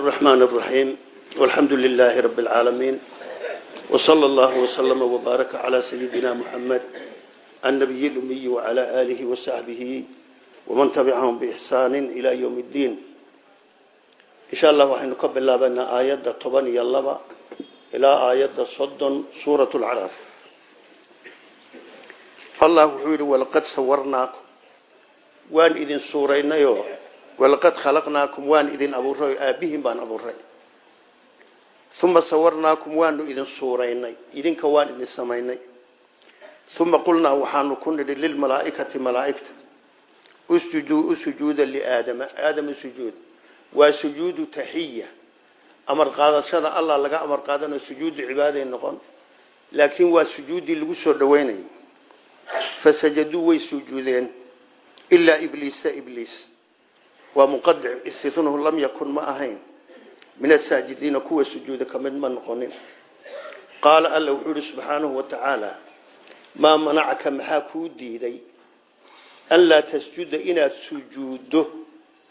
الرحمن الرحيم والحمد لله رب العالمين وصلى الله وسلم وبارك على سيدنا محمد النبي الأمي وعلى آله وصحبه ومن تبعهم بإحسان إلى يوم الدين إن شاء الله وحين نقبل لابنا آيات طبان يلبا إلى آيات صد سورة العراف الله وحيد ولقد صورناكم وان إذن سورين يوم walaqad khalaqnaakum waan idin abuuray aabbihiin baan abuuray uma sawarnaakum waanu idin suuraynay. Idinka waan idin samaynay. Uma qulnaa waxaanu ku nidhi lilmalaaikati malaaigta usjuduu u sujuuda liaadama aadama sujuud. Waa sujuudu taxiya. Amar qaadashada allah laga amar qaadanayo sujuudu cibaaday noqon. Laakiin waa sujuuddii lagu soo dhaweynayay. Fasajaduu way sujuudeen. Ilaa ibliisa ibliis waa muqadic istinahu lam yakun ma ahayn. Min asaajidiina kuwa sujuuda ka mid ma noqonin. Qaala alla wuxuu yihi subxaanahu wa tacaala maa manacaka maxaa kuu diiday an laa tasjuda inaad sujuuddo?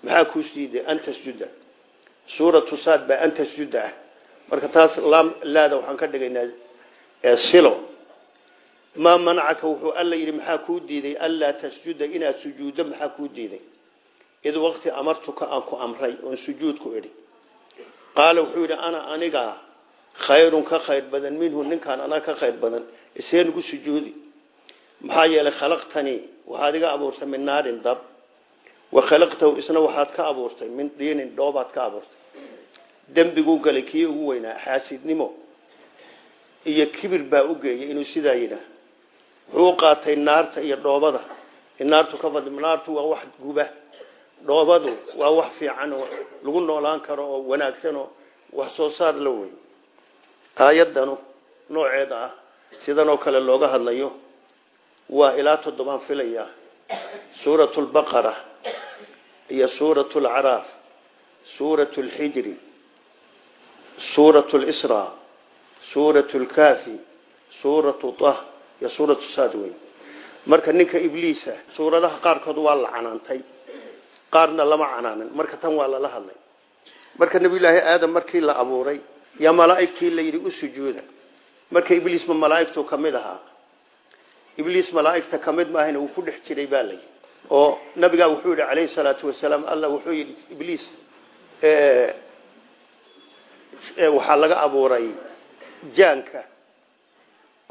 Maxaa kuu diiday an tasjuda? Suuratu saad baa an tasjuda ah. Marka taas laada waxaan ka dhigaynaa silo. Maa manacaka wuxuu alla yidhi maxaa kuu diiday an laa tasjuda inaad sujuuddo? Maxaa kuu diiday id waqti amartuka aan ku amray oon sujuud ku idhi. Qaala wuxuu yidhi ana anigaa khayrun ka khayr badan minhu ninkaan anaa ka khayr badan isee nugu sujuudi. Maxaa yeelay khalaqtanii waxaad iga abuurtay min naarin dab wa khalaqtahu isna waxaad ka abuurtay min diinin dhoobaad ka abuurtay. Dembiguu galay kii ugu weynaa xaasidnimo iyo kibir baa u geeyay inuu sidaa yidhaah. Wuxuu qaatay naarta iyo dhoobada. Naartu ka fadli naartu waa wax guba dhoobadu waa wax fiican oo lagu noolaan karo oo wanaagsan oo wax soo saar la wey aayadanu nooceeda ah sidan oo kale looga hadlayo waa ilaa toddobaan filaya. Suuratu lbaqara iyo suuratu lcaraaf suuratu lxijri suuratu lisra suuratu lkaafi suuratu tah iyo suuratu wey marka ninka ibliisa suuradaha qaarkood waa la canaantay qaarna lama canaanin marka tan waa lala hadlay. Marka nabiyulaahi aadam markii la abuuray yaa malaaigtii la yidhi u sujuuda. Marka ibliisma malaaigtu ka mid ahaa. Ibliis malaaigta ka mid maahayna wuu ku dhex jiray baa layidhi oo nabigaa wuxuu yidhi calayhi salaatu wasalaam alla wuxuu yidhi ibliis waxaa laga abuuray jaanka.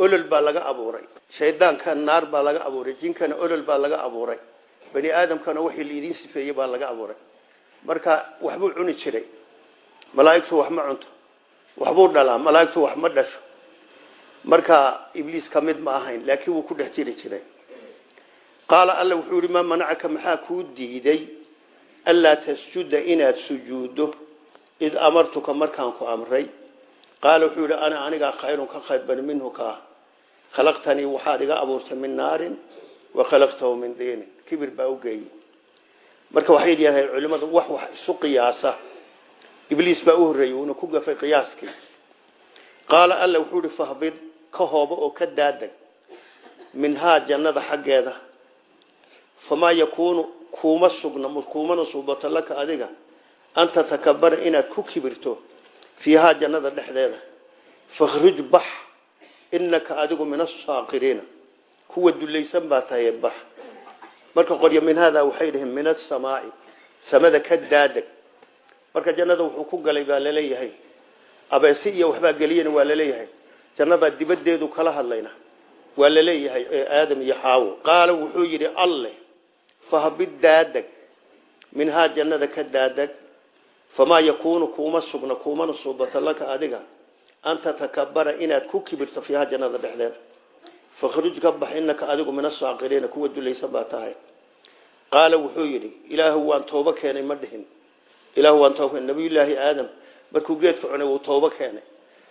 Olol baa laga abuuray. Shaydaanka naar baa laga abuuray. Jinkana olol baa laga abuuray bani aadamkana wixii laidin sifeeyey baa laga abuuray. Marka waxbuu cuni jiray. Malaaigtu wax ma cunto. Waxbuu dhalaa. Malaaigtu wax ma dhasho. Marka ibliis ka mid ma ahayn laakiin wuu ku dhex jiri jiray. Qaala alla wuxuu yihi maa manacaka? Maxaa kuu diiday? Anlaa tasjuda inaad sujuuddo. Id amartuka markaan ku amray. Qaala wuxuu yihi ana anigaa khayrun ka khayr bani minhu kaa khalaqtanii waxaad iga abuurtay min naarin wa khalaqtahu min diinin kibir baa u geeyey marka waxay yidhahdeen culimmadu wax wax isu qiyaasa ibliis baa u horreeyey wuuna ku gafay qiyaaskii qaala alla wuxuu ihi ka hoobo oo ka daadeg minhaa jannada xaggeeda famaa yakuunu kuuma sugna kuumana suubato laka adiga an tatakabara inaad ku kibirto fiihaa jannada dhexdeeda fakhruj bax inaka adigu min asaakiriina kuwa dulaysan baa tahay bax. Marka qoryo min haadaa waxay dhaheen min asamaai samada ka daadeg marka jannada wuxuu ku galay baa la leeyahay abeesi iyo waxbaa geliyana waa la leeyahay jannadaa dibadeedu kala hadlayna. Waa la leeyahay aadam iyo xaawo qaala wuxuu yidhi alle fahbid daadeg minhaa jannada ka daadeg famaa yakuunu kuuma sugna kuumana suubata laka adiga. An tatakabara inaad ku kibirto fiiha jannada dhexdeeda fakhruj ka bax inaka adigu min asaakiriina kuwa dulaysan baa tahay. Qaala wuxuu yidhi ilaahu waan toobo keenay ma dhihin. Ilaahu waan keenay. Nabiyullaahi aadam markuu geedka cunay wuu toobo keenay.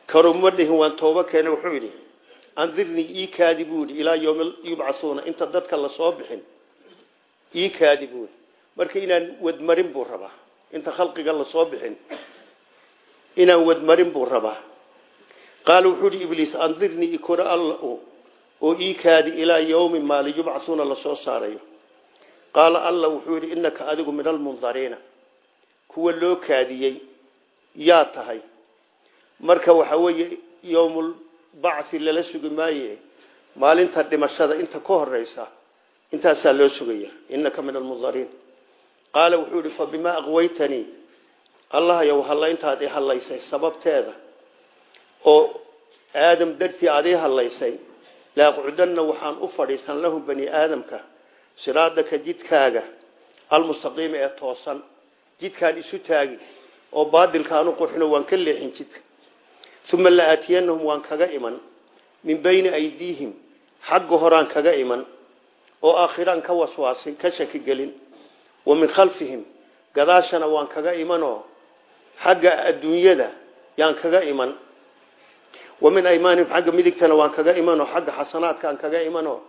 Karu ma dhihin waan toobo keenay wuxuu yidhi. Andirnii ii kaadi buu yidhi ilaa yowmi yubcasuuna inta dadka la soo bixin. Ii kaadi buu yidhi. Marka inaan wadmarin buu rabaa. Inta khalqiga la soo bixin inaan wadmarin buu rabaa. Qaala wuxuu yidhi oo ii kaadi ilaa yowmi maali yubcasuuna la soo saarayo. Qaala alla wuxuu yidhi inaka adigu min almundariina kuwa loo kaadiyey yaa tahay. Marka waxa weeye yowmulbacthi lala sugi maaye maalinta dhimashada inta ka horeysa intaasaa loo sugaya. Inaka min almundariin qaala wuxuu ihi fabimaa aqwaytanii. Allah yow hallayntaad i hallaysay sababteeda oo aadam dartii aad ii hallaysay laaqcudanna waxaan u fadhiisan lahum bani aadamka siraadaka jidkaaga almustaqiima ee toosan. Jidkaan isu taagi oo baadilkaanu qurxino waan ka leexin jidka. Uma la aatiyanahum waan kaga iman. Min bayni aydiihim xagga horaan kaga iman. Oo aakhiraan ka waswaasin ka shaki gelin. Wa min khalfihim gadaashana waan kaga imanoo. Xagga adduunyada yaan kaga iman wa min aymaanihim xagga midigtana waan kaga imanoo xagga xasanaadka aan kaga imanoo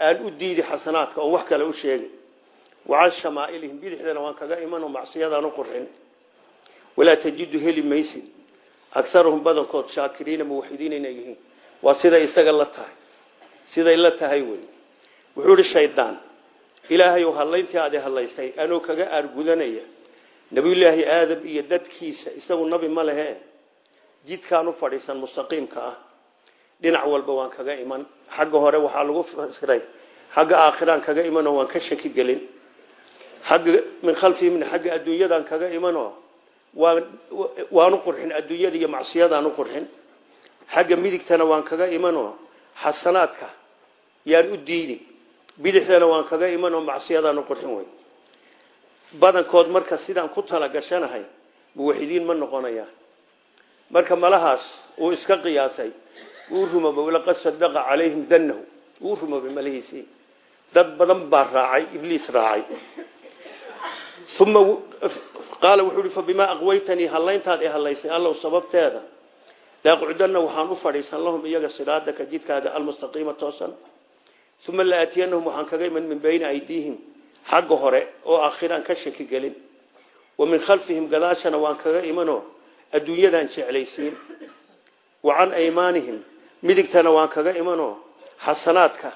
aan u diidi xasanaadka oon wax kale u sheegay wacan shamaailihim bidixdana waan kaga imanoo macsiyadaan u qurxin walaa tajidu heli maysid agarahum badankood shaakiriina muwaxidiin inay yihiin. Waa siday isaga la tahay. Siday la tahay wey wuxuu ihi shaydaan ilaahay hallayntii aad hadlaysay anoo kaga aargudanaya. Nabiyulaahi aadam iyo dadkiisa isagu nabi ma jidkaan u fadhiisan mustaqiimka ah dhinac walba waan kaga iman. Xagga hore waxaa lagu fasiray xagga aakhiraan kaga imanoo waan ka shaki gelin. Xagga min khalfihimna xagga adduunyadaan kaga imanoo waan waanu qurxin adduunyada iyo macsiyadaan u qurxin. Xagga midigtana waan kaga imanoo xasanaadka yaan u diidi bidixdana waan kaga imanoo macsiyadaan u qurxin wey badankood marka sidaan ku tala gashanahay muwaxidiin ma noqonaya marka malahaas uu iska qiyaasay uu rumooba laqad sadaqa calayhim danahu uu rumoobay malahiisii dad badan baa raacay ibliis raacay. Uma qaala wuxuu uhi fabimaa aqwaytanii hallayntaad i hallaysay allow sababteeda. Laaqcudanna waxaan u fadhiisan lahum iyaga siraadaka jidkaaga almustaqiima toosan. Uma la aatiyanahum waxaan kaga iman min bayni aydiihim. Xagga hore oo aakhiraan ka shaki gelin. Wa min khalfihim gadaashana waan kaga imanoo adduunyadaan jeclaysiin. Wa can aymaanihim. Midigtana waan kaga imanoo xasanaadka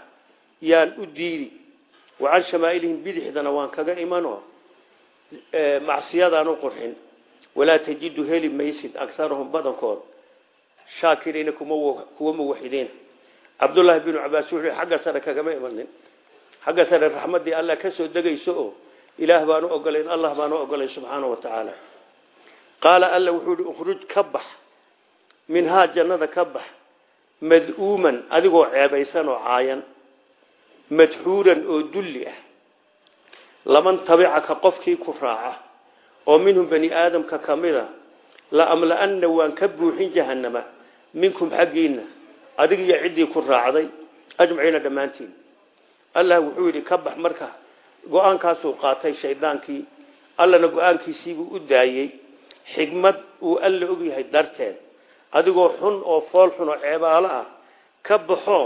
yaan u diidi. Wa can shamaailihim bidixdana waan kaga imanoo macsiyadaan u qurxin. Walaa tajidu heli maysid agarahum badankood. Shaakiriina kuwa muwaxidiin. Cabdullaahi binu cabaas wuxuu xagga sare kagama imanin xagga sare raxmaddii allah ka soo degayso oo ilaah baan u ogolayn allah baan u ogolayn subxaanau wa tacaala qaala alla wuxuu ihi ukhruj ka bax minhaa jannada ka bax mad'uuman adigoo ceebaysan oo caayan madxuuran oo dulli ah. Laman tabicaka qofkii ku raaca oo minhum bani aadamka ka mida la amla-anna waan ka buuxin jahannama minkum xaggiinna adig iyo ciddii ku raacday ajmaciina dhammaantiin. Allah wuxuu yidhi ka bax marka go'aankaasuu qaatay shaydaankii allana go'aankiisiibuu u daayey xigmad uu alla ogyahay darteed. Adigoo xun oo fool xun oo ceebaalo ah ka baxo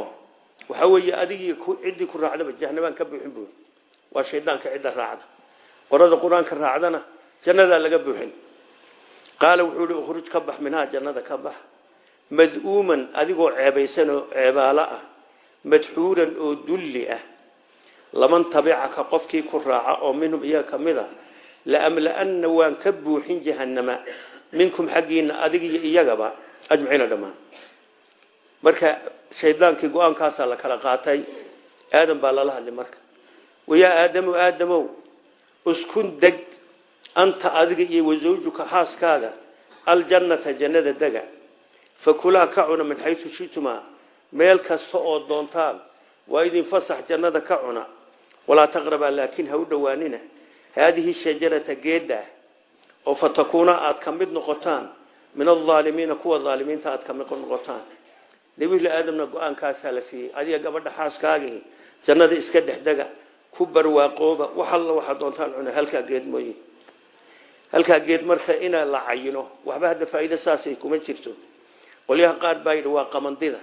waxa weeye adigii ciddii ku raacdaba jahanamaan ka buuxin buuri waa shaydaanka cidda raacda. Qorada qur'aanka raacdana jannadaa laga buuxin. Qaala wuxuu ihi ukhruj ka bax minhaa jannada ka bax. Mad'uuman adigoo ceebaysan oo ceebaalo ah madxuuran oo dulli ah. Laman tabicaka qofkii ku raaca oo minhum iyaga ka mid a laamla-anna waan ka buuxin jahannama minkum xaggiina adig iyo iyagaba ajmaciina dhammaan marka shaydaankii go'aankaasaa la kala qaatay aadam baa lala hadlay marka wayaa aadamu aadamow uskun deg anta adiga iyo wasawjuka xaaskaaga aljannata jannada dega fakulaa ka cuna min xaysu shitumaa meel kasta oo doontaan waa idin fasax jannada ka cuna walaa taqrabaa laakiin ha u dhowaanina haadihi shajarata geedda oo fatakuuna aad ka mid noqotaan min alaalimiina kuwa aalimiinta aad ka mid noqotaan nebilah aadamna go'aankaasaa la siiyey adiga gabadha xaaskaagii jannada iska dhexdega ku barwaaqooba wax alla waxaad doontaan cuna halkaa geed mooye halkaa geed marka inaa la cayino waxba hadda faa'iido saasay kuma jirto qolyaha qaar baa yidhi waa qamandida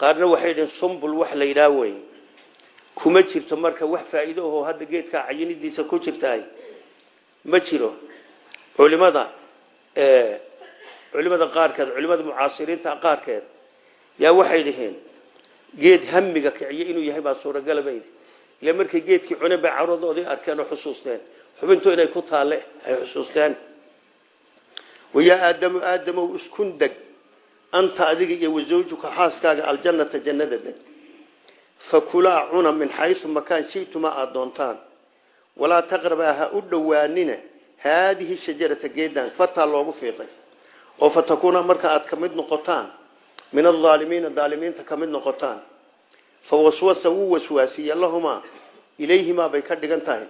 qaarna waxay yidhiin sumbul wax la kuma jirto marka wax faa'iido ahoo hadda geedkaa cayinidiisa ku jirtaay ma jiro. Culimada culimada qaarkeed culimada mucaasiriinta qaarkeed yaa waxay dhaheen geed hamiga kiciyo inuu yahay baa suuragala baydi ila markay geedkii cune bay cawradoodii arkeen oo xusuusteen. Xubintu inay ku taalle ay xusuusteen. Wayaa aadamu aadamow iskun deg anta adiga iyo wasawjuka xaaskaaga aljannata jannada deg fakulaa cuna min xaysu makaan shitumaa aada doontaan. Walaa taqrabaa ha u dhowaanina haadihi shajarata geedan fartaa loogu fiiqay. Oo fatakuuna marka aad ka mid noqotaan min alaalimiina daalimiinta ka mid noqotaan fa waswasa wuu waswaasiye lahumaa ilayhimaa bay ka dhigan tahay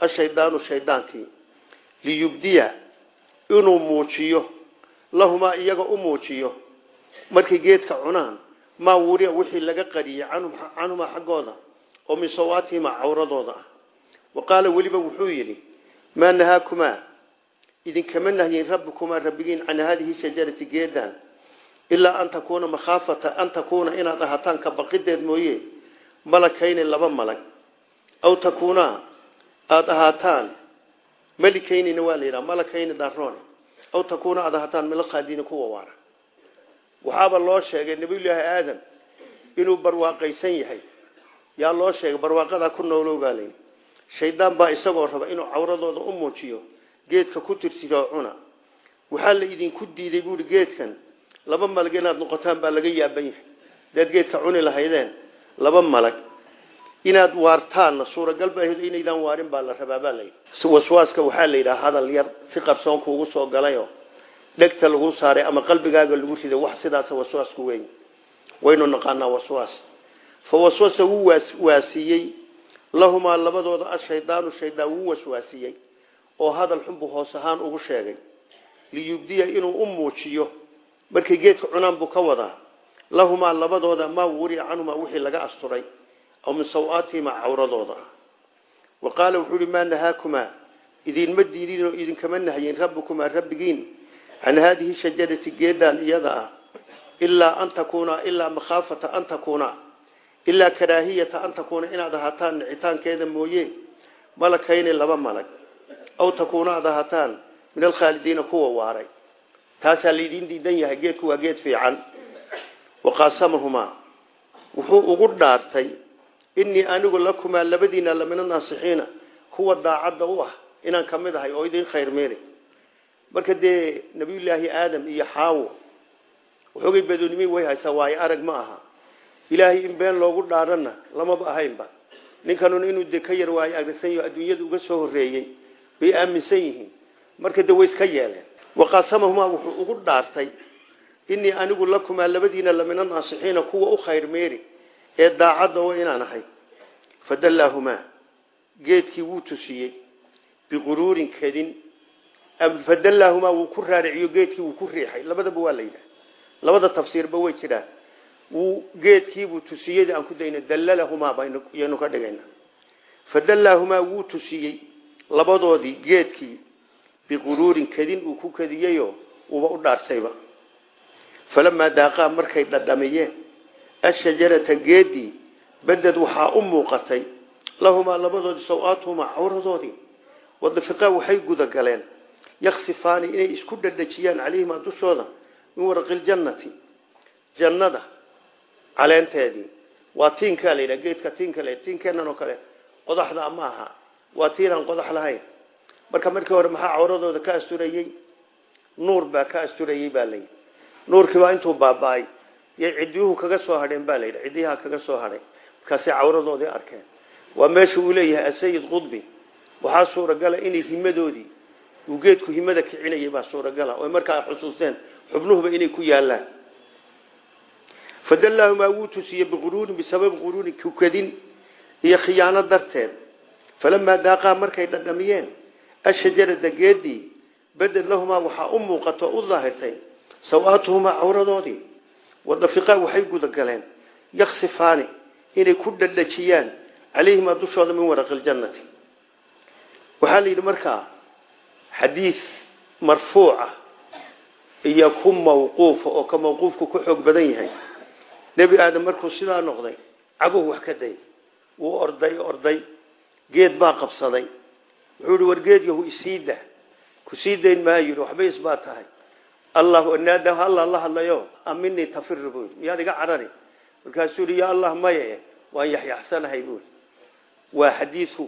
ashaydaanu shaydaankii liyubdiya inuu muujiyo lahumaa iyaga u muujiyo. Markay geedka cunaan maa wuriya wixii laga qariyey canhumaa xaggooda oo min sawaatihimaa cawradooda ah. Wa qaala weliba wuxuu yidhi maa nahaakumaa idinkama nahyin rabbikumaa rabbigiin can haadihi shajarati geedan ilaa an takuuna makhaafata an takuuna inaad ahataan ka baqideed mooye malakayni laba malag. Aw takuunaa aada ahaataan malikaynina waa la yidhaha malakayni daroone aw takuuna waxaaba loo sheegay nabiyullaahi aadam inuu barwaaqaysan yahay. Yaa loo sheegay barwaaqadaa ku noolow baa layidhi shaydaan baa isagoo raba inuu cawradooda u muujiyo geedka ku tirtidoo cuna. Waxaa la idinku diiday buuhi geedkan laba malag inaad noqotaan baa laga yaaban yahay. Hadaad geedka cuni lahaydeen laba malag inaad waartaanna suuragal ba ahayd inaydaan waarin baa la rabaa baa layidhi waswaaska waxaa la yidhaha hadal yar si qarsoon kuugu soo galayoo dhegta lagu saaray ama qalbigaaga lagu riday wax sidaas waswaasku weyn. Waynu naqaanaa waswaas. Fa waswasa wuu waasiiyey lahumaa labadooda ashaydaanu shaydaan wuu waswaasiyey oo hadal xunbuu hoos ahaan ugu sheegay. Liyubdiya inuu u muujiyo markay geedka cunaan buu ka wadaa. Lahumaa labadooda maa wuriya canhumaa wixii laga asturay aw min sawaatihimaa cawradooda. Wa qaala wuxuu ihi maa nahaakumaa? Idinma diidin oo idinkama nahyin rabbikumaa rabbigiin can haadihi shajarati geedaan iyada ah? Ilaa an takuuna ilaa makhaafata an takuuna ilaa karaahiyata an takuuna inaad ahaataan nicitaankeeda mooye? Malakayni laba malag. Aw takuuna aad ahaataan min alkhaalidiina kuwa waaray. Taasaa laydin diidan yahay geedku waa geed fiican. Waqaasamahumaa wuxuu ugu dhaartay inii anigu lakumaa labadiina lamina naasixiina kuwa daacadda u ah inaan ka mid ahay oo idin khayr meeli marka dee nabiyullaahi aadam iyo xaawo waxoogay badoonimi way haysaa waayo arag ma aha. Ilaahay in been loogu dhaarana lamaba ahaynba. Ninkanuna inuu de ka yar waayo aragsan yaho adduunyada uga soo horreeyey bay aaminsan yihiin. Marka de way iska yeeleen. Waqaasamahumaa wuxuu ugu dhaartay inii anigu lakumaa labadiina lamina naasixiina kuwa u khayr meeri ee daacadda o inaan ahay. Fadallaahumaa geedkii wuu tusiyey biquruurin kadin fadallaahumaa wuu ku raariciyo geedkii wuu ku riixay. Labadaba waa la yidhaha labada tafsiirba way jiraan. Wuu geedkiibuu tusiyey aan ku dayno dallalahumaa baynu ka dhigayna. Fadallaahumaa wuu tusiyey labadoodii geedkii. Biquruurin kadin uu ku kadiyeyo uuba u dhaarsayba. Falamaa daaqaa markay dhadhamiyeen ashajarata geedii baded waxaa u muuqatay. Lahumaa labadoodii saw-aatuhumaa cawradoodii. Wadafiqaa waxay gudagaleen yaksifaani inay isku dhadhajiyaan calayhimaa dushooda min waraqiljannati jannada caleenteedii. Waa tiinkaa layidhaha geedka tiinka le tiinkeenan oo kale qodaxda ma aha. Waa tiinaan qodax lahayn. Marka markii hore maxaa cawradooda ka asturayey nuur baa ka asturayey baa layidhi nuurkiibaa intuu baaba-ay yay ciddiyuhu kaga soo hadheen baa layidhi ciddiyaha kaga soo hadhay. Markaasay cawradoodii arkeen. Waa meesha uu leeyahay asayid qudbi. Waxaa suuragala inay himadoodii uu geedku himada kicinayay baa suuragala oy markaa xusuusteen xubnuhuba inay ku yaalaan fadallaahumaa wuu tusiyey biquruurin bisababi quruurin kukadin iyo khiyaano darteed. Falamaa daaqaa markay dhadhamiyeen ashajarada geedii beded lahumaa waxaa u muuqato u daahirtay saw-aatuhumaa cawradoodii. Wadafiqaa waxay gudagaleen yaksifaani inay ku dhadhajiyaan calayhimaa dushooda min waraqiljannati waxaa la markaa xadiis marfuuca iyo ku mawquufa oo ka mawquufku ku xoog badan yahay. Nebi aadam markuu sidaa noqday caguhu wax ka day. Wuu orday orday. Geed baa qabsaday. Wuxuu ihi war geed yahu isiida ku sii dayn maayo yidhi waxbay isbaa tahay. Allah naada allah la hadlayo. Aminii tafir buu yidhi. Miyaad iga carari? Markaasuu yidhi ya allah maye. Waan yaxyaxsanahay buu yidhi. Waa xadiidku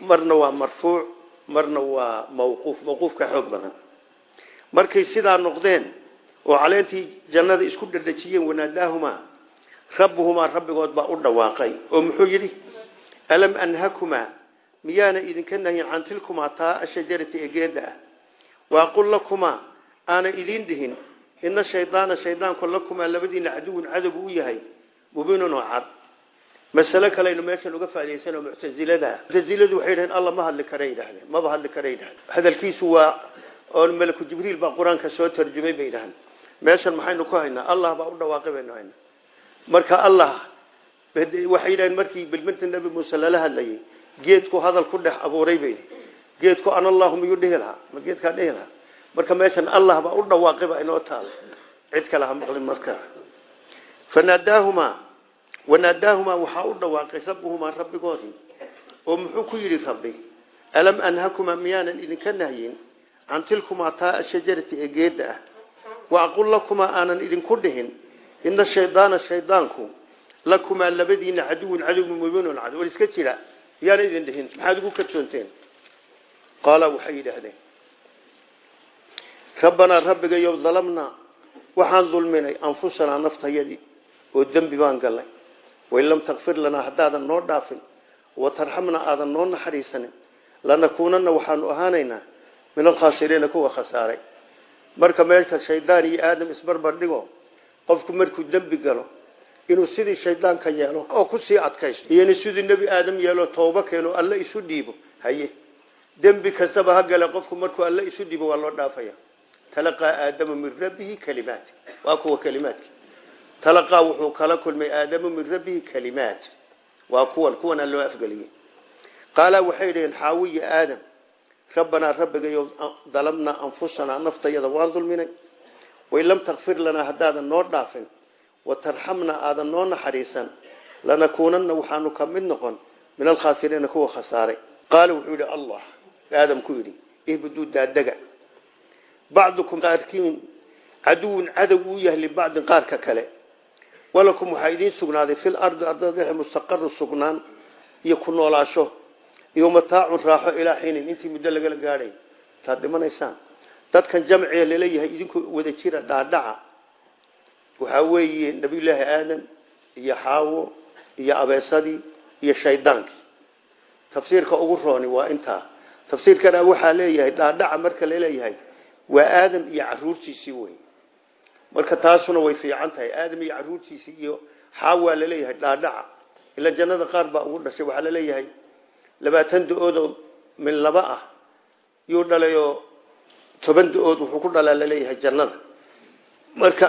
marna waa marfuuc marna waa mawquuf mawquufka xoog badan. Markay sidaa noqdeen oo caleentii jannada isku dhadhajiyeen wanaadaahumaa rabbuhumaa rabbigood baa u dhawaaqay oo muxuu yidhi alam anhakumaa miyaana idinka nahyin can tilkumaa taa ashajarati ee geedda ah. Waaqul lakumaa aana idiin dhihin ina shaydaana shaydaanku lakumaa labadiina caduwun cadowgu u yahay mubiinun oo cad masale kaleynu meeshan uga faaidaysano muctasilada muctasiladu waxay dhaheen alla ma hadli kara yidhahdeen. Maba hadli kara yidhahdeen. Hadalkiisu waa oo malaku jibriil baa qur'aanka soo tarjumay bay yidhahdeen. Meeshan maxaynu ku haynaa? Allah baa u dhawaaqay baynu haynaa. Marka allah waxay yidhaheen markii bilminta nebi muuse lala hadlayay geedku hadal ku dhex abuuray bay geedku an allahu miyuu dhihi lahaa? Ma geedkaa dhihi lahaa? Marka meeshan allah baa u dhawaaqay baa inoo taala cid kale ha wanaadaahumaa waxaa u dhawaaqay rabbuhumaa rabbigoodii oo muxuu ku yidhi rabbi alam anhakumaa miyaanan idinka nahyin can tilkumaa taa shajarati ee geedda ah? Wa aqul lakumaa aanan idinku dhihin ina shaydaana shaydaanku lakumaa labadiina caduwun cadowgu mubiinun war iska jira miyaanan idin dhihin maxaad ugu kadsoonteen qaala waxay yidhaahdeen rabbanaa rabbigayow dalamnaa waxaan dulminay anfusanaa naftayadii oo dembi baan gallay wain lam takfir lanaa haddaadan noo dhaafin watarxamna aadan noo naxariisanin lanakuunanna waxaanu ahaanaynaa min alkhaasiriina kuwa khasaaray. Marka meesha shaydaan iyo aadam isbarbar dhigo qofku markuu dembi galo inuu sidii shaydaanka yeelo oo ku sii adkaysto iyona sidii nebi aadam yeelo tooba keeno alle isu dhiibo haye. Dembi kastaba ha gale qofku markuu alle isu dhiibo waa loo dhaafaya. Talaqaa aadamu min rabbihi kalimaat waa kuwa kalimaadki talaqaa wuxuu kala kulmay aadamu min rabbihi kalimaat. Waa kuwan kuwana loo afgeliyey qaala waxay dhaheen xaawiya aadam rabbanaa rabbigayo dalamnaa anfusanaa naftayada waan dulminay. Wain lam takfir lanaa haddaadan noo dhaafin. Watarxamnaa aadan noo naxariisan. Lanakuunanna waxaanu ka mid noqon. Min alkhaasiriina kuwa khasaaray. Qaala wuxuu yidhi allah. Aadam ku yidhi ihbuduu daadega bacdukum qaarkiin caduwun cadow uu yahay libacdin qaarka kale walakum waxaa idiin sugnaaday fil ardi ardada dhexe mustaqaru sugnaan iyo ku noolaasho iyo mataacun raaxo ilaa xiinin. Intii muddo lagala gaadhay taad dhimanaysaan. Dadkan jamciga la leeyahay idinku wada jira dhaadhaca. Waxaa weeye nabiyullaahi aadam iyo xaawo iyo abeesadii iyo shaydaankii tafsiirka ugu rooni waa intaa. Tafsiirkana waxaa leeyahay dhaadhaca marka la leeyahay waa aadam iyo caruurtiisii wey marka taasuna way fiican tahay. Aadam iyo caruurtiisii iyo xaawaa la leeyahay dhaadhaca. Ila jannada qaar baa ugu dhashay waxaa la leeyahay labaatan da'oodoo min laba ah. Yuu dhalayoo toban da'ood wuxuu ku dhalaa la leeyahay jannada. Marka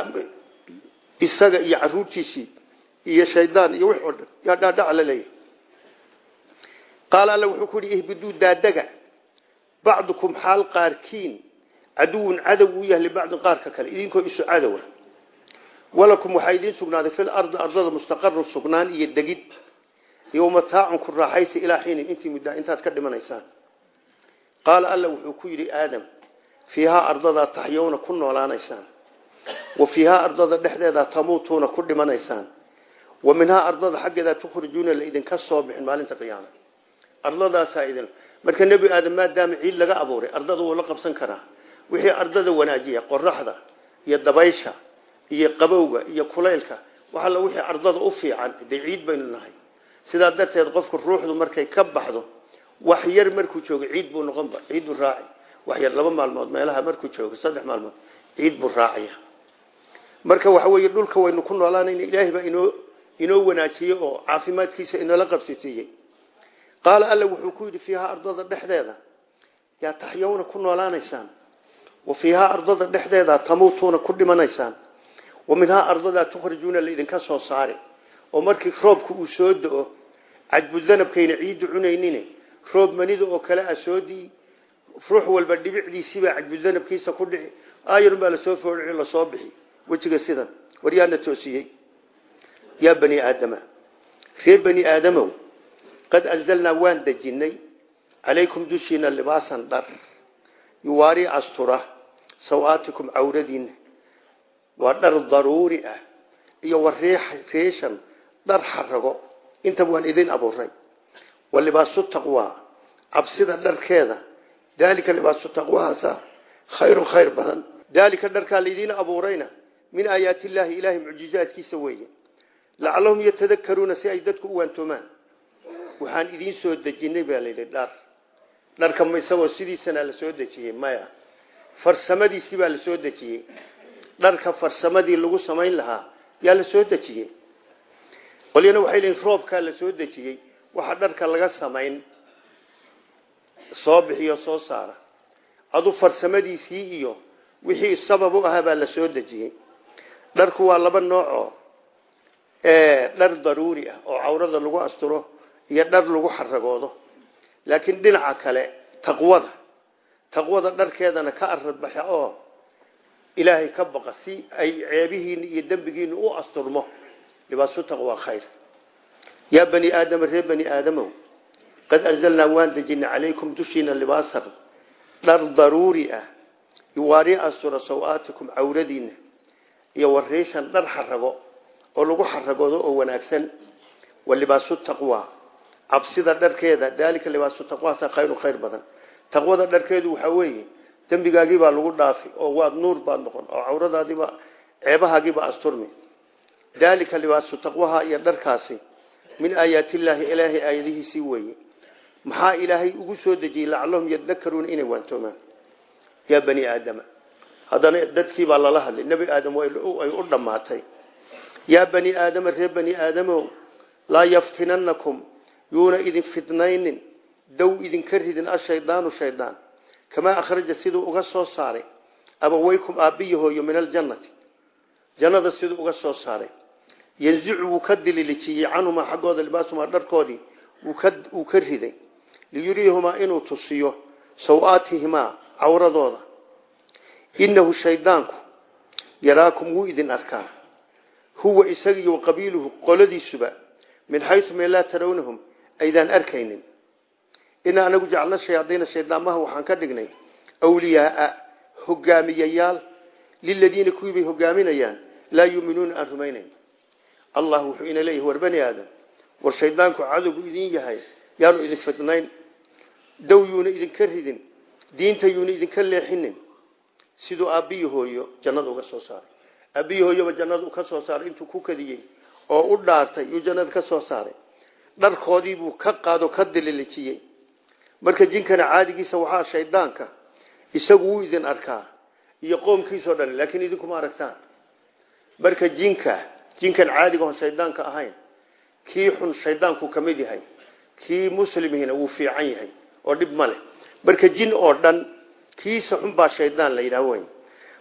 isaga iyo caruurtiisii iyo shaydaan iyo wix oo dhan yaa dhaadhaca la leeyahay qaala alla wuxuu ku yihi ihbiduu daadega bacdukum xaal qaarkiin caduwun cadow uu yahay libacdin qaarka kale idinkoo isu cadowa walakum waxaa idiin sugnaaday fil ardi ardada mustaqarun sugnaan iyo degid iyo mataacun ku raaxaysa ilaa xiinin intii muddaa intaad ka dhimanaysaan. Qaala alla wuxuu ku yidhi aadam fiihaa ardadaa taxyowna ku noolaanaysaan wa fiihaa ardada dhexdeedaa tamuutuuna ku dhimanaysaan wa minhaa ardada xaggeedaa tukhrijuuna la idinka soo bixin maalinta qiyaama ardadaasaa idin marka nebi aadam maadaama ciid laga abuuray ardada wuu la qabsan karaa wixii ardada wanaajiya qoraxda iyo dabaysha iyo qabowga iyo kulaylka waxalla wixii ardada u fiican dee ciid baynu nahay. Sidaa darteed qofku ruuxdu markay ka baxdo wax yar markuu joogo ciid buu noqonba ciid buu raaci. Wax yar laba maalmood meelaha markuu joogo saddex maalmood ciid buu raacaya. Marka waxa weeye dhulka waynu ku noolaanayna ilaahay baa inoo inoo wanaajiyey oo caafimaadkiisa inoola qabsisiiyey. Qaala alla wuxuu ku yidhi fiihaa ardada dhexdeeda yaa taxyowna ku noolaanaysaan wa fiihaa ardada dhexdeeda tamuutuuna ku dhimanaysaan wa minhaa ardadaa tukhrijuuna laidinka soo saari. Oo markii roobku uu soo do-o cadbudanabkayna ciiddu cunaynin roob manida oo kale ah soo dii ruux walba dhibicdiisibaa cadbudanabkiisa ku dhici aayarun baa la soo foodhici la soo bixi. Wejiga sidan war yaana toosiyey. Yaa bani aadama reer bani aadamow qad anzalnaa waan dejinnay calaykum dushiina libaasan dhar yuwaari astura sawaatikum cawradiinna waa dhar daruuri ah iyo wa reeshan dhar xarago intaba waan idin abuuray wa libaasu taqwaa cabsida dharkeeda daalika libaasu taqwahaasa khayrun khayr badan daalika dharkaa laydiin abuurayna min aayaati illaahi ilaahay mucjizaadkiisa weeye lacallahum yatadakaruuna si ay dadku u waantoomaan dharka isagoo sidiisana la soo dejiyey maya. Farsamadiisii baa la soo dejiyey dharka farsamadii lagu samayn lahaa yaa la soo dejiyey qolyana waxay leeyiin roobkaa la soo dejiyey waxa dharka laga samayn soo bixiyo soo saara. Adu farsamadiisii iyo wixii sabab u ahaa baa la soo dejiyey dharku waa laba noocoo dhar daruuri ah oo cawrada lagu asturo iyo dhar lagu xaragoodo laakiin dhinaca kale taqwada. Taqwada dharkeedana ka aradbaxa oo ilaahay ka baqa si ay ceebihiina iyo dembigiina u asturmo. Libaasu taqwa khayr. Yaa bani aadama reer bani aadamow qad anzalnaa waan dejinay calaykum dushiina libaasan dhar daruuri ah. Yuwaari astura saw-aatikum cawradiina iyo wariishan dhar xarago oo lagu xaragoodo oo wanaagsan. Wa libaasu cabsida dharkeeda daalika libaasu taqwaasa khayru khayr badan. Taqwada dharkeedu waxaa weeye dembigaagiibaa lagu dhaafi oo waad nuur baad noqon oo cawradaadiiba ceebahaagiiba asturmi. Daalika libaasu taqwaha iyo dharkaasi min aayaatillaahi ilaahay aayadihiisii weeye. Maxaa ilaahay ugu soo dejiyey? Lacallahum yadakaruuna inay waantoomaan. Yaa bani aadama haddana dadkiibaa lala hadlay. Nebi aadam ay u dhammaatay. Yaa bani aadama reer bani aadamow laa yaftinannakum yuuna idin fidnaynin dow idinka ridin ashaydaanu shaydaan. Kamaa akhraja siduu uga soo saaray abaweykum aabbiyahooyo min aljannati jannada siduu uga soo saaray. Yanzicu wuu ka dililijiyey canhumaa xaggooda libaasumaa dharkoodii wuu ka riday. Liyuriyahumaa inuu tusiyo saw-aatihimaa cawradooda. Innahu shaydaanku yaraakum wuu idin arkaa. Huwa isagiiyo qabiiluhu qoladiisuba min xaysu meel tarawnahum aydaan arkaynin. Inaa anagu jacalna shayaadiina shaydaamaha waxaan ka dhignay awliyaaa hogaamiyayaal liladiina kuwii bay hogaaminayaan laa yuuminuuna aan allah wuxuu ina leeyahay war bani aadam war shaydaanku cadowgu idin yahay yaanu idin fidnayn. Dow yuuna idinka ridin diinta yuuna idinka leexinin. Siduu aabbiyi hooyo jannada uga soo saaray. Aabbiyi hooyoba jannada ka soo saaray intuu ku kadiyey oo u dhaartay yuu jannada ka soo saaray dharkoodiibuu ka qaado ka dililijiyey marka jinkana caadigiisa waxaa shaydaanka isagu wuu idin arkaa iyo qoomkiisao dhan laakiin idinkuma aragtaan. Marka jinka jinkan caadiga oon shaydaanka ahayn kii xun shaydaanku ka mid yahay kii muslimihina wuu fiican yahay oo dhib ma leh. Marka jin oo dhan kiisa xun baa shaydaan la yidhaah wey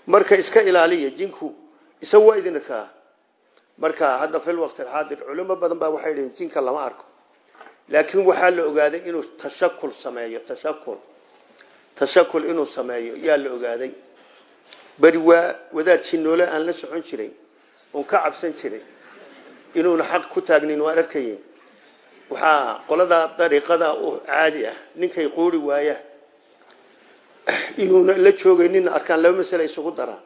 marka iska ilaaliya jinku isagu waa idin arkaa marka hadda fil waqti alxaadir culimo badan baa waxay dhihiin jinka lama arko. Laakiin waxaa la ogaaday inuu tashakul sameeyo tashakul. Tashakul inuu sameeyo yaa la ogaaday. Beri waa wadaad jinoole aan la socon jiray oon ka cabsan jiray inuuna xaq ku taagnin waan arkaye waxaa qoladaa dariiqada u caadi ah ninkay quuri waaya inuuna la joogaynin arkaan laba masale isugu daraan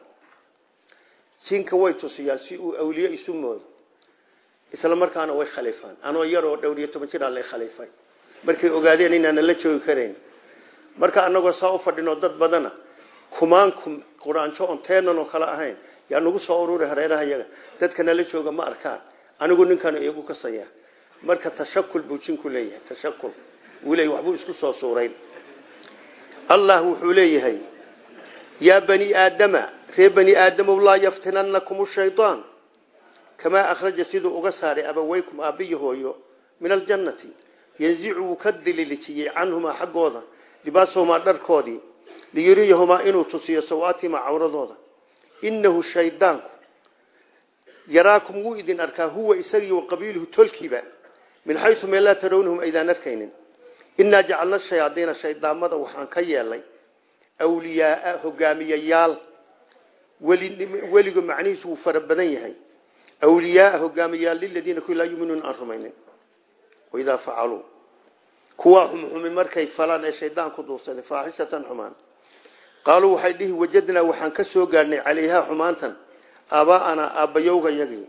jinka way tusiyaan si uu awliye isu moodo. Isla markaana way khaliifaan. Anoo yaroo dhowr iyo toban jir lay khaliifay. Markay ogaadeen inaana la joogi karayn. Marka anagoo saa u fadhino dad badana kumaankum quraanjo oon teenan oo kale ahayn yaa nagu soo ururi hareeraha yaga. Dadka nala jooga ma arkaan. Anigu ninkan iyagu kasaya marka tashakul buu jinku leeyahay tashakul. Leeyahay waxbuu isku soo suurayn allah wuxuu leeyahay yaa bani aadama reer bani aadamow laa yaftinannakum shaydaan kamaa akhraja siduu uga saaray abaweykum aabbiyi hooyo min aljannati yanzicu wuu ka dililijiyey canhumaa xaggooda libaasahumaa dharkoodii liyuriyahumaa inuu tusiyo sawaatihimaa cawradooda. Innahu shaydaanku yaraakum wuu idin arkaa huwa isagii wa qabiiluhu tolkiiba. Min xaysu meel laa tarawnahum aydaan arkaynin. Innaa jacalna shayaadiina shaydaamada waxaan ka yeelay awliyaaa hogaamiyayaal weliga macnihiisu wuu fara yahay. Awliyaaa hogaamiyayaal liladiina kuwi laa yuminuuna aan rumaynin. Waidaa facaluu kuwaa markay falaan ee shaydaanku duursaday faaxishatan xumaan. Waxay dhihi wajadnaa waxaan ka soo gaadhnay calayhaa xumaantan aabaa'anaa aabbayowga yagii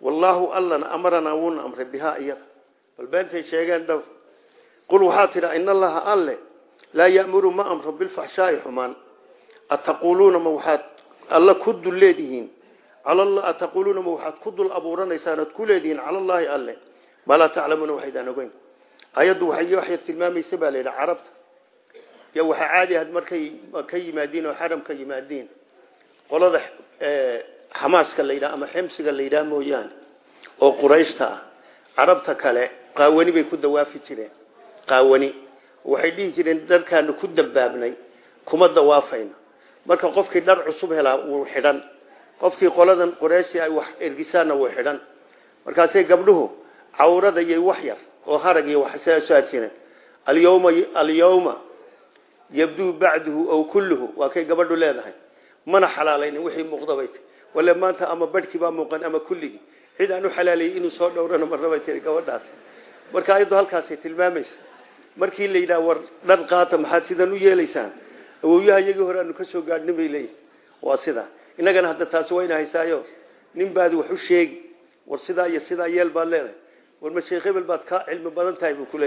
wallaahu allana amaranaa wuuna amray bihaa iyada bal beentay sheegeen dhowr qul waxaa allaha alle laa ya'muru ma amro bilfaxshaa'i xumaan. Ataquuluuna ma waxaad alla ku dul leedihiin. Ataquuluuna ma waxaad ku dul abuuranaysaan oad ku leedihiin cala allaahi alle. Maa laa taclamuuna waxaydaan ogeyn. Ayaddu waxay waxyar tilmaamaysa baa la yidhi carabta. Ya waxaa caadi ahayd markay ka yimaadiin oo xaram ka yimaadiin qolada xamaaska la yidhaha ama xemsiga la yidhaha mooyaane oo qurayshta ah carabta kale qaawani bay ku dawaafi jireen. Qaawani. Waxay dhihi jireen dharkaanu ku dambaabnay kuma dawaafayno marka qofkii dhar cusub helaa wuu xidhan. Qofkii qoladan qurayshi ay wax ergisaanna wuu xidhan. Markaasay gabdhuhu cawrada iyo wax yar oo harag iyo wax soo jireen alyawma alyawma yabduu bacduhu aw kulluhu. Waa kay gabadhu leedahay. Mana xalaalaynin wixii muuqdabay wale maanta ama badhkii baa muuqan ama kulligii. Cid aan u xalaalayay inuu soo dhowrana marnabay tiri gabadhaas. Marka ayaddu halkaasay tilmaamaysa. Markii la yidhaha war dhar qaata maxaad sidan u yeelaysaan awowyaha iyagii hore aanu ka soo gaadhnin bay leeyihiin waa sidaa innagana hadda taasi wayna haysaayo nin baad wax u sheegi war sidaa iyo sidaa yeel baad leedahay. War ma sheekh hebel baad ka cilmi badan tahay buu ku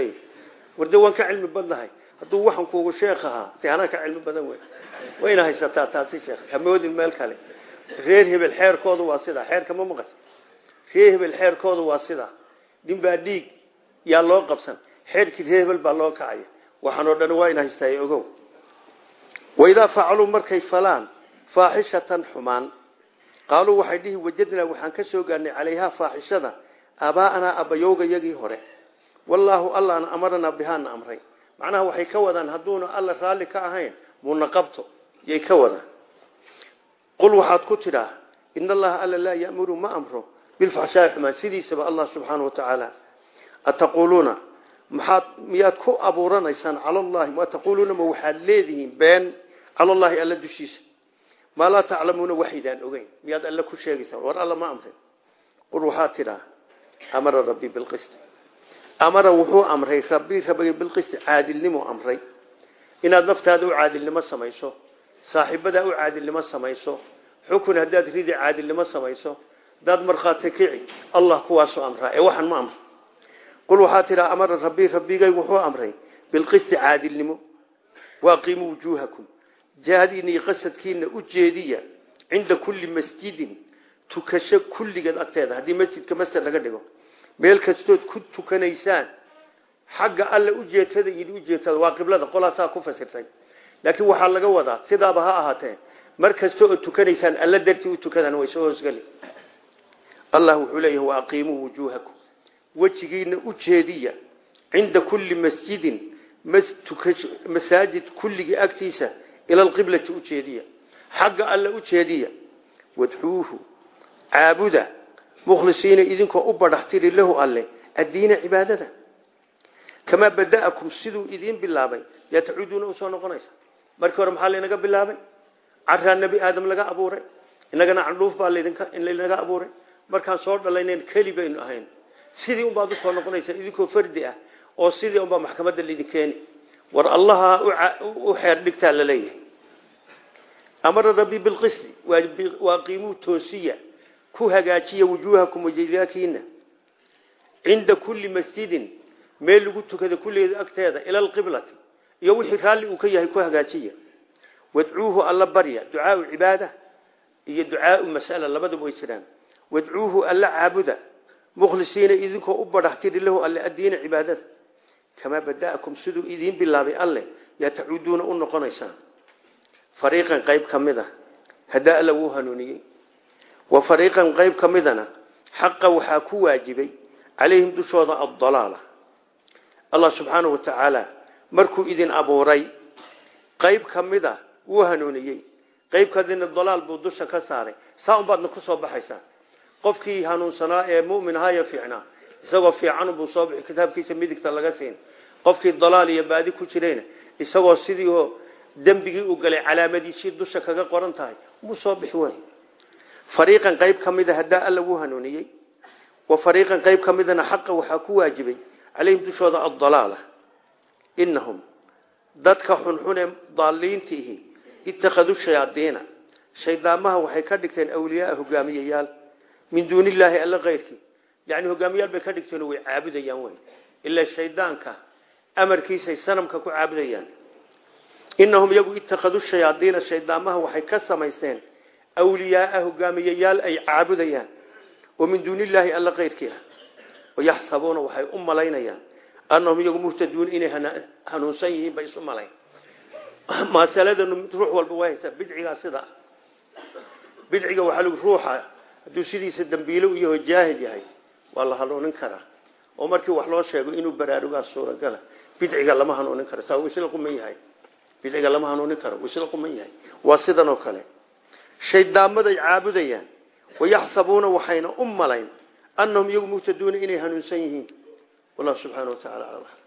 war de waan ka cilmi badnahay. Hadduu waxan kuugu sheekh ahaa ka cilmi badan wey wayna haysataa taasi sheekh. Hamoodin meel kale. Reer hebel xeerkoodu waa sidaa xeerka ma maqan. Reer hebel xeerkoodu waa sidaa nin baa dhiig yaa loo qabsan. Xeerkii reer hebel baa loo kacaya. Waxaan oo dhan waa ina haystay ogow waidaa facaluu markay falaan faaxishatan xumaan. Qaaluu waxay dhihi wajadnaa waxaan ka soo gaarnay calayhaa faaxishada aabaa'anaa abbayowga yagii hore. Wallaahu allaana amaranaa bihaana amray. Macnaha waxay ka wadaan hadduuna alla raalli ka ahayn muuna qabto. Yay ka wadaan. Qul waxaad ku tidhaa in allaha alla laa ya'muru ma amro bilfaxshaa'i xumaan. Sidiisaba allah subxaana wa maxaad miyaad ku abuuranaysaan? Cala allahi ma taquuluuna ma waxaad leedihiin? Been cala allahi alla dushiisa. Maa laa taclamuuna waxaydaan ogeyn. Miyaad alle ku sheegaysaan war alla ma amrin. Qul waxaad tidhaa amara rabbii bilqisti. Amara wuxuu amray rabbii rabbiga bilqisti caadilnimo amray. Inaad naftaada u caadilnimo samayso saaxiibadaa u caadilnimo samayso xukun haddaad ridi caadilnimo samayso haddaad markhaati kici allah kuwaasoo amraa. Ee waxaan ma amro qul waxaa tidhaa amara rabbii rabbigaygu wuxuu amray bilqisti caadilnimo waaqiimuu wujuuhakum jahadiina iyo qasadkiina u jeediya cinda kulli masjidin tukasho kulligeed agteeda haddii masjidka masjid laga dhigo meel kastood ku tukanaysaan xagga alle ujeetada iyo ujeetada waa qiblada qolaasaa ku fasirtay laakiin waxaa laga wadaa sidaaba ha ahaatee mar kasta oo tukanaysaan alla dartii u tukadaan way soo hoosgeli allah wuxuu leeyahay wa aqiimuu wujuuhakum wejigiina u jeediya cinda kulli masjidin masaajid kulligii agtiisa ila alqiblati u jeediya xagga alle u jeediya. Wadxuuhu caabuda mukhlisiina idinkoo u badhaxtiri lahu alle addiina cibaadada. Kamaa bada'akum siduu idiin bilaabay yaa tacuuduuna u soo noqonaysa. Markii hore maxaa laynaga bilaabay? Caraa nebi aadam laga abuuray. Inagana candhuuf baa laynaga abuuray. Markaan soo dhalaynayn keli baynu ahayn sidii unbaad u soo noqonaysa idinkoo fardi ah oo sidii unbaa maxkamadda laydin keeni. War allaha u xeer dhigtaa la leeyahay amara rabbi bilqisti waaqiimuu toosiya. Ku hagaajiya wujuuhakum wajidaakiina cinda kulli masjidin meel lagu tukada kulligeeda agteeda ila alqiblati iyo wixii raalli uu ka yahay ku hagaajiya. Wadcuuhu alla barya ducaau cibaada. Iyo ducaau mas'ala labadaba way jiraan. Wadcuuhu alla caabuda mukhlisiina idinkoo u badhaxtiri lahu alle addiina cibaadada kamaa bada'akum siduu idiin bilaabay alle yaa tacuuduuna u noqonaysaan fariiqan qayb ka mid a haddaa alla wuu hanuuniyey wa fariiqan qayb ka midana xaqa waxaa ku waajibay calayhim dushooda addalaala allah subxaanahu wa tacaala markuu idin abuuray qayb ka mid a wuu hanuuniyey qayb kadina dalaal buu dusha ka saaray saa un baadna ku soo qofkii hanuunsanaa ee mumin ahaayo fiicnaa. Isagoo fiican buu soo bixi kitaabkiisa midigta laga siin. Qofkii dalaal iyo baadi ku jirayna isagoo sidii oo dembigii u galay calaamadiisii dusha kaga qoran tahay muu soo bixi way fariiqan qayb ka mida haddaa alla wuu hanuuniyey. Wa fariiqan qayb ka midana xaqa waxaa ku waajibay calayhim dushooda addalaala. Inahum dadka xunxun ee daaliintiihi ittakhaduu shayaadiina. Shaydaamaha waxay ka dhigteen awliyaaa hogaamiyayaal min duuni illaahi alla keyrkii yani hogaamiyaal bay ka dhigteen way caabudayaan wey ilaa shaydaanka amarkiisay sanamka ku caabudayaan. Inahum iyagu ittakhaduu shayaadiina shaydaamaha waxay ka samaysteen awliyaaa hogaamiyayaal ay caabudayaan. Oo min duuni illaahi alla keyrkii ah. Wayaxsabuuna waxay u malaynayaan. Annahum iyagu muhtaduun inay hanuunsan yihiin bay isu malayn. Masaladanu ruux walba waa haysaa bidcigaa sidaa bidciga waxaa lagu ruuxa hadduu sidiisa dambiilo u yaho jaahil yahay waa la hanuunin karaa. Oo markii wax loo sheego inuu baraarugaa suuragala bidciga lama hanuunin karo. Saa isla quman yahay. Bidciga lama hanuunin karo. Isla quman yahay. Waa sidan oo kale. Shaydaamaday caabudayaan. Wayaxsabuuna waxayna u malayn annahum iyagu muhtaduuna inay hanuunsan yihiin. Wallahu subxaana wa tacala aclam